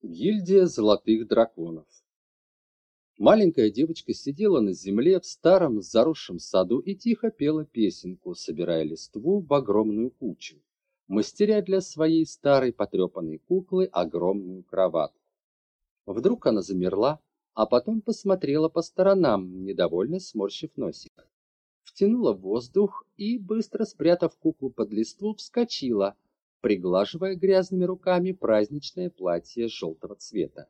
Гильдия золотых драконов. Маленькая девочка сидела на земле в старом заросшем саду и тихо пела песенку, собирая листву в огромную кучу, мастеря для своей старой потрепанной куклы огромную кроватку. Вдруг она замерла, а потом посмотрела по сторонам, недовольно сморщив носик. Втянула воздух и, быстро спрятав куклу под листву, вскочила – приглаживая грязными руками праздничное платье желтого цвета.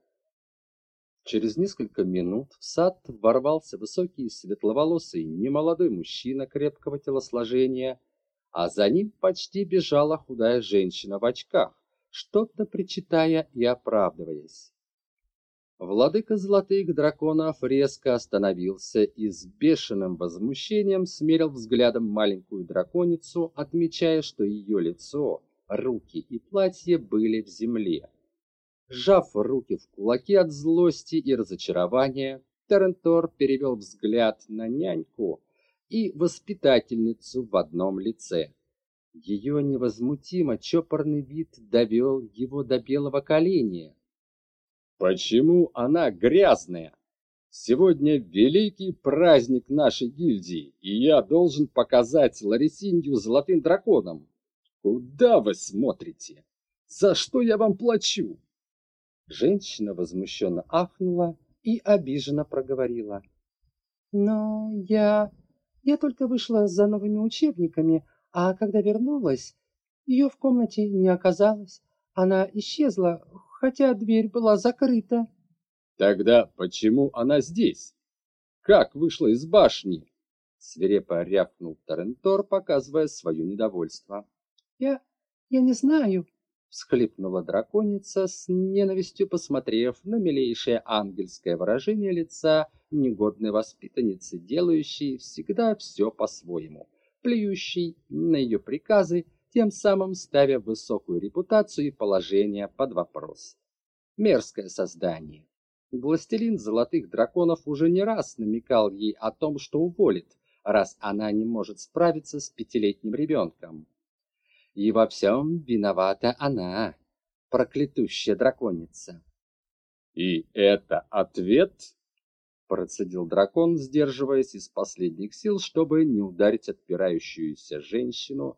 Через несколько минут в сад ворвался высокий светловолосый немолодой мужчина крепкого телосложения, а за ним почти бежала худая женщина в очках, что-то причитая и оправдываясь. Владыка золотых драконов резко остановился и с бешеным возмущением смерил взглядом маленькую драконицу, отмечая, что ее лицо руки и платье были в земле. Сжав руки в кулаки от злости и разочарования, Терентор перевел взгляд на няньку и воспитательницу в одном лице. Ее невозмутимо чопорный вид довел его до белого коленя. «Почему она грязная? Сегодня великий праздник нашей гильдии, и я должен показать Ларисинью золотым драконом. Куда вы смотрите? За что я вам плачу? Женщина возмущенно ахнула и обиженно проговорила. Но я... я только вышла за новыми учебниками, а когда вернулась, ее в комнате не оказалось. Она исчезла, хотя дверь была закрыта. Тогда почему она здесь? Как вышла из башни? Свирепо рявкнул Тарентор, показывая свое недовольство. Я... я не знаю, всхлипнула драконица с ненавистью посмотрев на милейшее ангельское выражение лица негодной воспитанницы, делающей всегда все по-своему, плюющей на ее приказы, тем самым ставя высокую репутацию и положение под вопрос. Мерзкое создание. Властелин золотых драконов уже не раз намекал ей о том, что уволит, раз она не может справиться с пятилетним ребенком. И во всем виновата она, проклятущая драконица. И это ответ? Процедил дракон, сдерживаясь из последних сил, чтобы не ударить отпирающуюся женщину.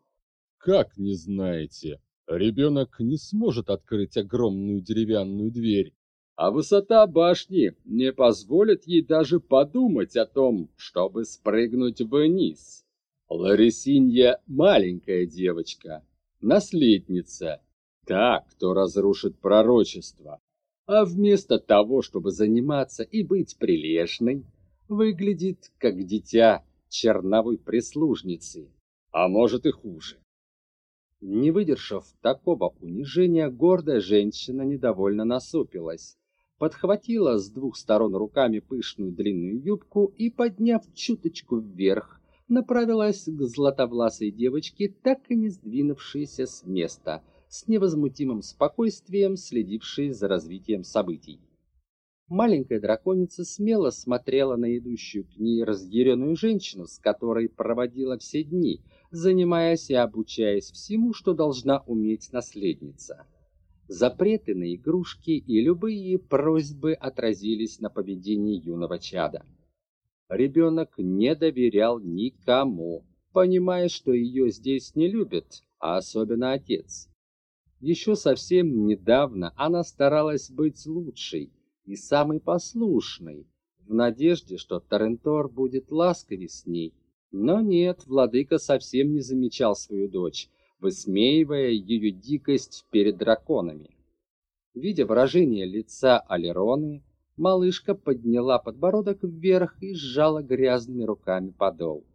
Как не знаете? Ребенок не сможет открыть огромную деревянную дверь, а высота башни не позволит ей даже подумать о том, чтобы спрыгнуть вниз. Ларисинья маленькая девочка, наследница, та, кто разрушит пророчество. А вместо того, чтобы заниматься и быть прилежной, выглядит как дитя черновой прислужницы, а может и хуже. Не выдержав такого унижения, гордая женщина недовольно насупилась, подхватила с двух сторон руками пышную длинную юбку и, подняв чуточку вверх, направилась к златовласой девочке, так и не сдвинувшейся с места, с невозмутимым спокойствием следившей за развитием событий. Маленькая драконица смело смотрела на идущую к ней разъяренную женщину, с которой проводила все дни, занимаясь и обучаясь всему, что должна уметь наследница. Запреты на игрушки и любые просьбы отразились на поведении юного чада ребенок не доверял никому, понимая, что ее здесь не любят, а особенно отец. Еще совсем недавно она старалась быть лучшей и самой послушной, в надежде, что Тарентор будет ласковее с ней. Но нет, владыка совсем не замечал свою дочь, высмеивая ее дикость перед драконами. Видя выражение лица Алероны, Малышка подняла подбородок вверх и сжала грязными руками подол.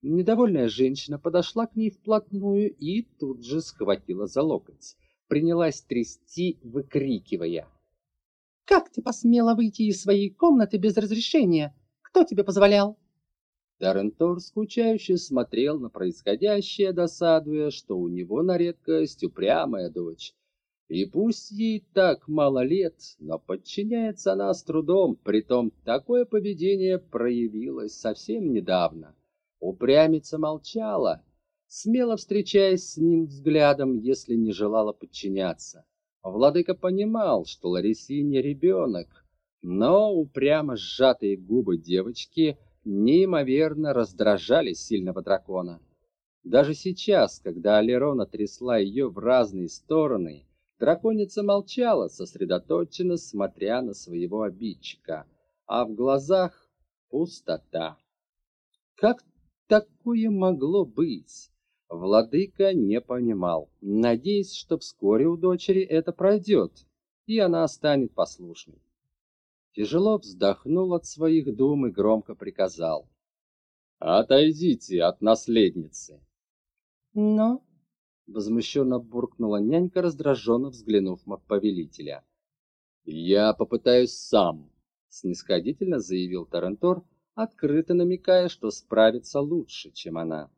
Недовольная женщина подошла к ней вплотную и тут же схватила за локоть. Принялась трясти, выкрикивая. «Как ты посмела выйти из своей комнаты без разрешения? Кто тебе позволял?» Даррентор скучающе смотрел на происходящее, досадуя, что у него на редкость упрямая дочь, и пусть ей так мало лет, но подчиняется она с трудом, притом такое поведение проявилось совсем недавно. Упрямица молчала, смело встречаясь с ним взглядом, если не желала подчиняться. Владыка понимал, что Лариси не ребенок, но упрямо сжатые губы девочки неимоверно раздражали сильного дракона. Даже сейчас, когда Алерона трясла ее в разные стороны, драконица молчала, сосредоточенно смотря на своего обидчика, а в глазах пустота. Как такое могло быть? Владыка не понимал, надеясь, что вскоре у дочери это пройдет, и она станет послушной. Тяжело вздохнул от своих дум и громко приказал. «Отойдите от наследницы!» «Но...» — возмущенно буркнула нянька, раздраженно взглянув на повелителя. «Я попытаюсь сам», — снисходительно заявил Тарантор, открыто намекая, что справится лучше, чем она.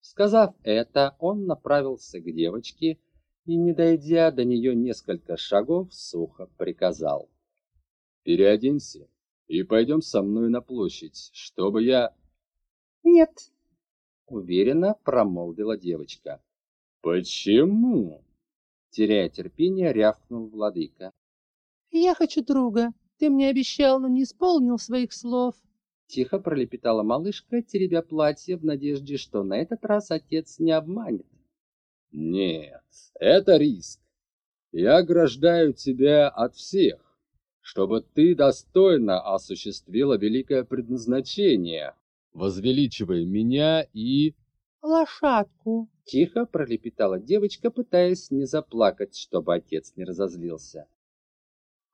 Сказав это, он направился к девочке и, не дойдя до нее несколько шагов, сухо приказал. «Переоденься и пойдем со мной на площадь, чтобы я...» «Нет», — уверенно промолвила девочка. «Почему?» — теряя терпение, рявкнул владыка. «Я хочу друга. Ты мне обещал, но не исполнил своих слов». Тихо пролепетала малышка, теребя платье в надежде, что на этот раз отец не обманет. Нет, это риск. Я ограждаю тебя от всех, чтобы ты достойно осуществила великое предназначение, возвеличивая меня и... Лошадку. Тихо пролепетала девочка, пытаясь не заплакать, чтобы отец не разозлился.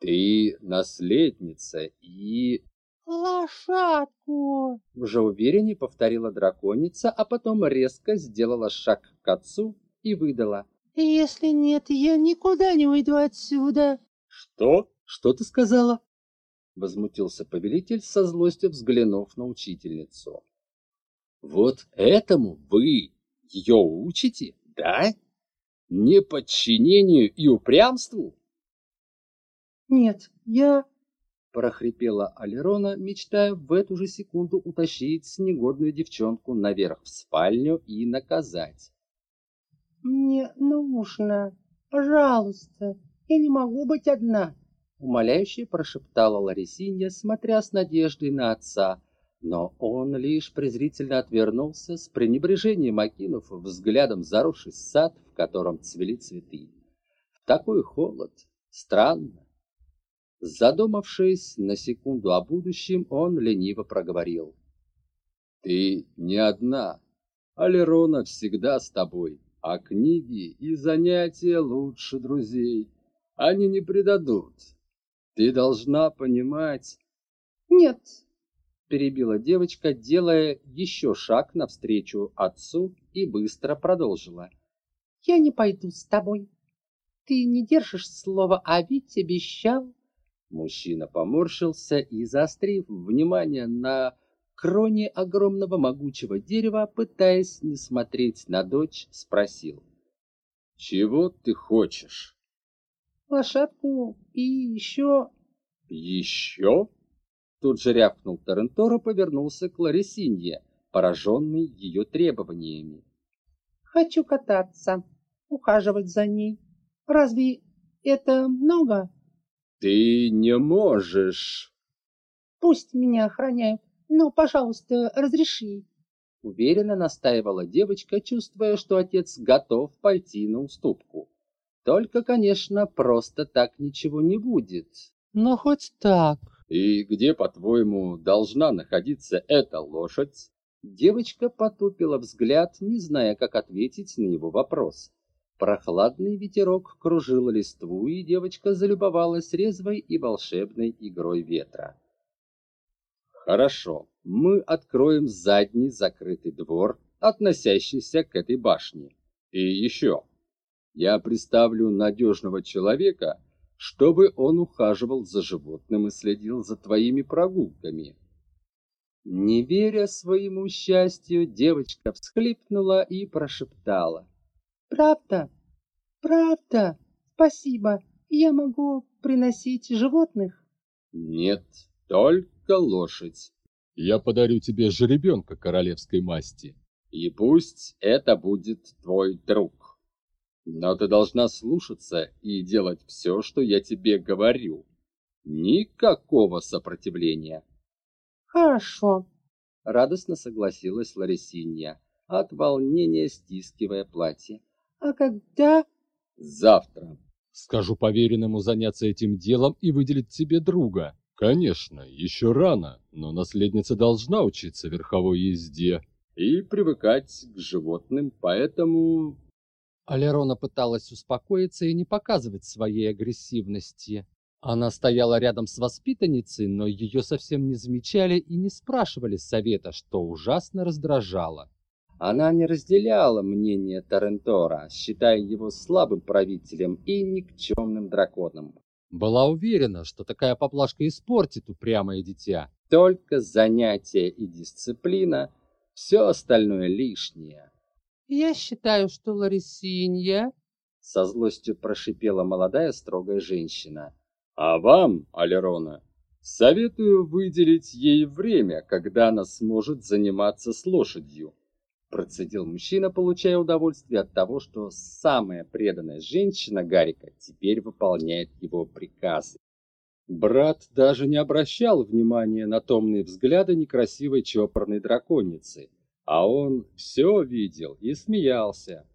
Ты наследница и лошадку!» Уже увереннее повторила драконица, а потом резко сделала шаг к отцу и выдала. «Если нет, я никуда не уйду отсюда!» «Что? Что ты сказала?» Возмутился повелитель со злостью, взглянув на учительницу. «Вот этому вы ее учите, да? Неподчинению и упрямству?» «Нет, я прохрипела Алерона, мечтая в эту же секунду утащить негодную девчонку наверх в спальню и наказать. «Мне нужно, пожалуйста, я не могу быть одна», умоляюще прошептала Ларисинья, смотря с надеждой на отца, но он лишь презрительно отвернулся, с пренебрежением окинув взглядом заросший сад, в котором цвели цветы. В такой холод, странно, Задумавшись на секунду о будущем, он лениво проговорил. «Ты не одна. Алерона всегда с тобой, а книги и занятия лучше друзей. Они не предадут. Ты должна понимать...» «Нет», — перебила девочка, делая еще шаг навстречу отцу и быстро продолжила. «Я не пойду с тобой. Ты не держишь слова, а ведь обещал, Мужчина поморщился и, заострив внимание на кроне огромного могучего дерева, пытаясь не смотреть на дочь, спросил. «Чего ты хочешь?» «Лошадку и еще...» «Еще?» Тут же рявкнул Торрентора, повернулся к Ларисинье, пораженный ее требованиями. «Хочу кататься, ухаживать за ней. Разве это много?» Ты не можешь. Пусть меня охраняют, но, пожалуйста, разреши. Уверенно настаивала девочка, чувствуя, что отец готов пойти на уступку. Только, конечно, просто так ничего не будет. Но хоть так. И где, по-твоему, должна находиться эта лошадь? Девочка потупила взгляд, не зная, как ответить на его вопрос. Прохладный ветерок кружил листву, и девочка залюбовалась резвой и волшебной игрой ветра. Хорошо, мы откроем задний закрытый двор, относящийся к этой башне. И еще, я представлю надежного человека, чтобы он ухаживал за животным и следил за твоими прогулками. Не веря своему счастью, девочка всхлипнула и прошептала. Правда? Правда? Спасибо. Я могу приносить животных? Нет, только лошадь. Я подарю тебе жеребенка королевской масти. И пусть это будет твой друг. Но ты должна слушаться и делать все, что я тебе говорю. Никакого сопротивления. Хорошо, радостно согласилась Ларисинья, от волнения стискивая платье. А когда? Завтра. Скажу поверенному заняться этим делом и выделить тебе друга. Конечно, еще рано, но наследница должна учиться верховой езде. И привыкать к животным, поэтому... Алерона пыталась успокоиться и не показывать своей агрессивности. Она стояла рядом с воспитанницей, но ее совсем не замечали и не спрашивали совета, что ужасно раздражало. Она не разделяла мнение Тарентора, считая его слабым правителем и никчемным драконом. Была уверена, что такая поблажка испортит упрямое дитя. Только занятие и дисциплина, все остальное лишнее. «Я считаю, что Ларисинья...» Со злостью прошипела молодая строгая женщина. «А вам, Алерона, советую выделить ей время, когда она сможет заниматься с лошадью процедил мужчина, получая удовольствие от того, что самая преданная женщина Гарика теперь выполняет его приказы. Брат даже не обращал внимания на томные взгляды некрасивой чопорной драконицы, а он все видел и смеялся.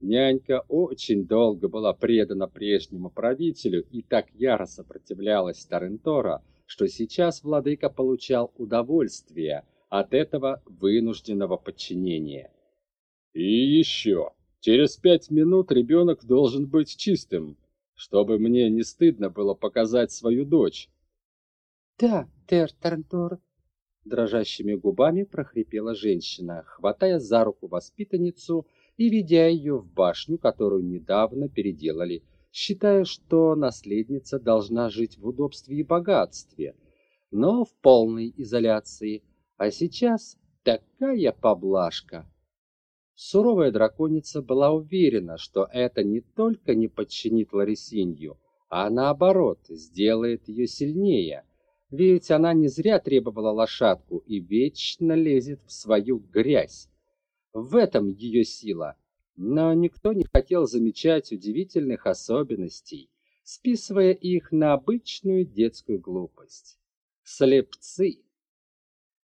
Нянька очень долго была предана прежнему правителю и так яро сопротивлялась Тарентора, что сейчас владыка получал удовольствие – от этого вынужденного подчинения. И еще, через пять минут ребенок должен быть чистым, чтобы мне не стыдно было показать свою дочь. Да, Тертартор, дрожащими губами прохрипела женщина, хватая за руку воспитанницу и ведя ее в башню, которую недавно переделали, считая, что наследница должна жить в удобстве и богатстве, но в полной изоляции, а сейчас такая поблажка. Суровая драконица была уверена, что это не только не подчинит Ларисинью, а наоборот, сделает ее сильнее. Ведь она не зря требовала лошадку и вечно лезет в свою грязь. В этом ее сила. Но никто не хотел замечать удивительных особенностей, списывая их на обычную детскую глупость. Слепцы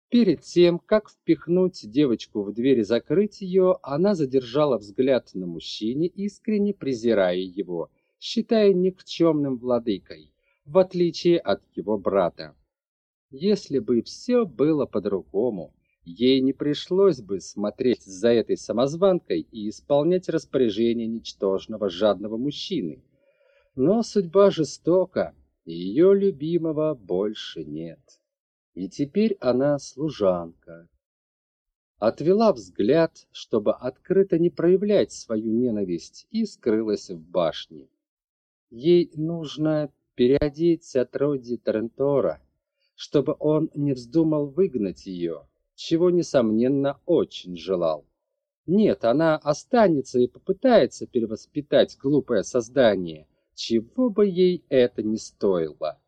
Перед тем, как впихнуть девочку в дверь и закрыть ее, она задержала взгляд на мужчине, искренне презирая его, считая никчемным владыкой, в отличие от его брата. Если бы все было по-другому, ей не пришлось бы смотреть за этой самозванкой и исполнять распоряжения ничтожного жадного мужчины. Но судьба жестока, и ее любимого больше нет и теперь она служанка. Отвела взгляд, чтобы открыто не проявлять свою ненависть, и скрылась в башне. Ей нужно переодеть отродье Трентора, чтобы он не вздумал выгнать ее, чего, несомненно, очень желал. Нет, она останется и попытается перевоспитать глупое создание, чего бы ей это ни стоило.